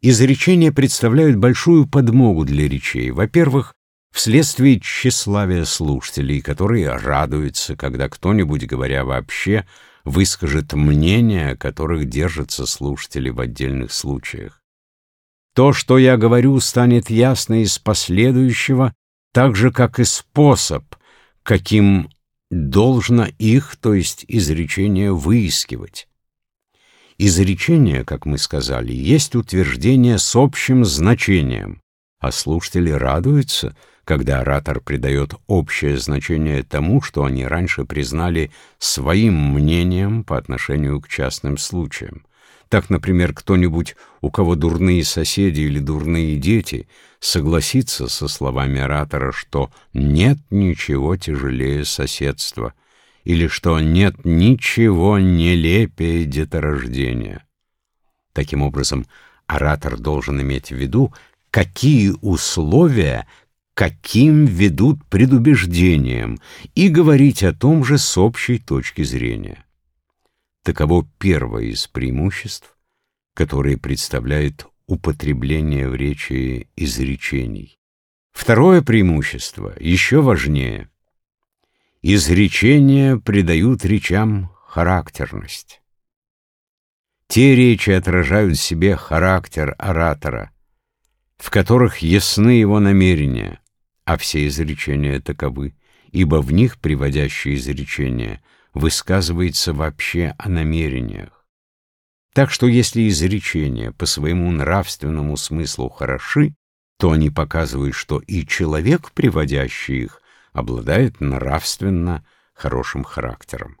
Изречения представляют большую подмогу для речей. Во-первых, вследствие тщеславия слушателей, которые радуются, когда кто-нибудь, говоря вообще, выскажет мнения, о которых держатся слушатели в отдельных случаях. То, что я говорю, станет ясно из последующего, так же, как и способ, каким должно их, то есть изречение, выискивать. Изречение, как мы сказали, есть утверждение с общим значением, а слушатели радуются, когда оратор придает общее значение тому, что они раньше признали своим мнением по отношению к частным случаям. Так, например, кто-нибудь, у кого дурные соседи или дурные дети, согласится со словами оратора, что нет ничего тяжелее соседства, или что нет ничего нелепее деторождения. Таким образом, оратор должен иметь в виду, какие условия каким ведут предубеждением, и говорить о том же с общей точки зрения. Таково первое из преимуществ, которые представляет употребление в речи изречений. Второе преимущество еще важнее. Изречения придают речам характерность. Те речи отражают в себе характер оратора, в которых ясны его намерения, а все изречения таковы, ибо в них приводящие изречения высказывается вообще о намерениях. Так что если изречения по своему нравственному смыслу хороши, то они показывают, что и человек, приводящий их, обладает нравственно хорошим характером.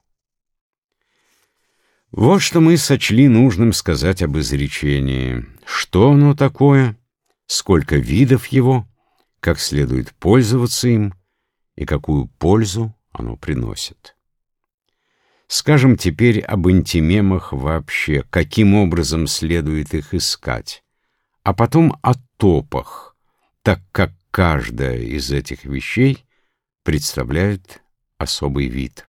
Вот что мы сочли нужным сказать об изречении. Что оно такое, сколько видов его, как следует пользоваться им и какую пользу оно приносит. Скажем теперь об антимемах вообще, каким образом следует их искать, а потом о топах, так как каждая из этих вещей представляет особый вид.